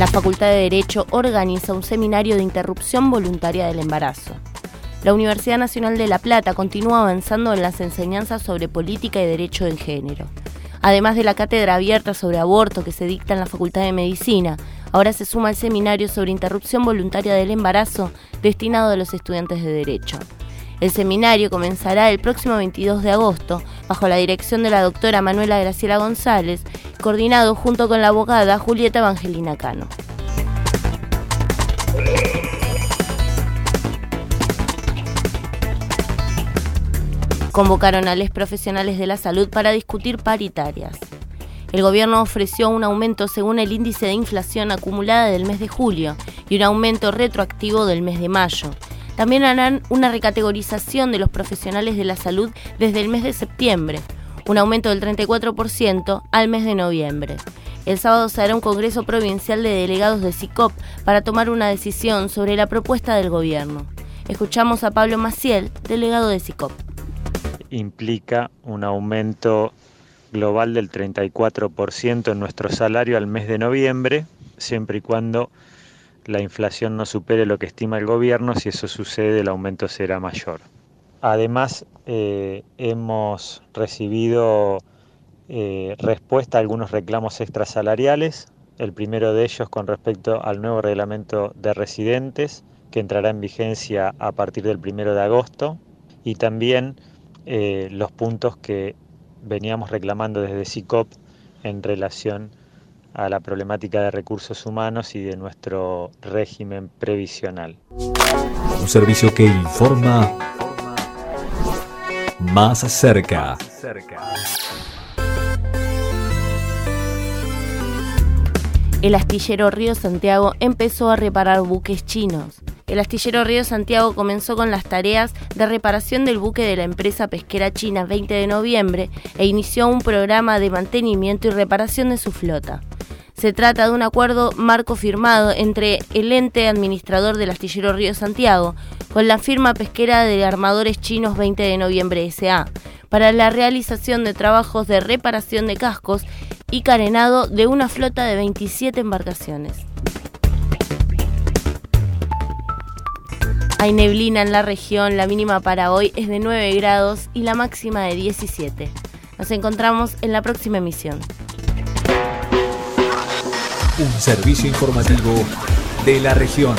La Facultad de Derecho organiza un seminario de interrupción voluntaria del embarazo. La Universidad Nacional de La Plata continúa avanzando en las enseñanzas sobre política y derecho del género. Además de la cátedra abierta sobre aborto que se dicta en la Facultad de Medicina, ahora se suma el seminario sobre interrupción voluntaria del embarazo destinado a los estudiantes de Derecho. El seminario comenzará el próximo 22 de agosto bajo la dirección de la doctora Manuela Graciela González, coordinado junto con la abogada Julieta Evangelina Cano. Convocaron a les profesionales de la salud para discutir paritarias. El gobierno ofreció un aumento según el índice de inflación acumulada del mes de julio y un aumento retroactivo del mes de mayo. También harán una recategorización de los profesionales de la salud desde el mes de septiembre, un aumento del 34% al mes de noviembre. El sábado se hará un congreso provincial de delegados de SICOP para tomar una decisión sobre la propuesta del gobierno. Escuchamos a Pablo Maciel, delegado de SICOP. Implica un aumento global del 34% en nuestro salario al mes de noviembre, siempre y cuando la inflación no supere lo que estima el gobierno, si eso sucede el aumento será mayor. Además, eh, hemos recibido eh, respuesta a algunos reclamos extrasalariales, el primero de ellos con respecto al nuevo reglamento de residentes, que entrará en vigencia a partir del primero de agosto, y también eh, los puntos que veníamos reclamando desde SICOP en relación a la problemática de recursos humanos y de nuestro régimen previsional. Un servicio que informa más cerca. El astillero Río Santiago empezó a reparar buques chinos. El astillero Río Santiago comenzó con las tareas de reparación del buque de la empresa pesquera china 20 de noviembre e inició un programa de mantenimiento y reparación de su flota. Se trata de un acuerdo marco firmado entre el ente administrador del astillero Río Santiago con la firma pesquera de armadores chinos 20 de noviembre SA para la realización de trabajos de reparación de cascos y carenado de una flota de 27 embarcaciones. Hay neblina en la región, la mínima para hoy es de 9 grados y la máxima de 17. Nos encontramos en la próxima emisión un servicio informativo de la región.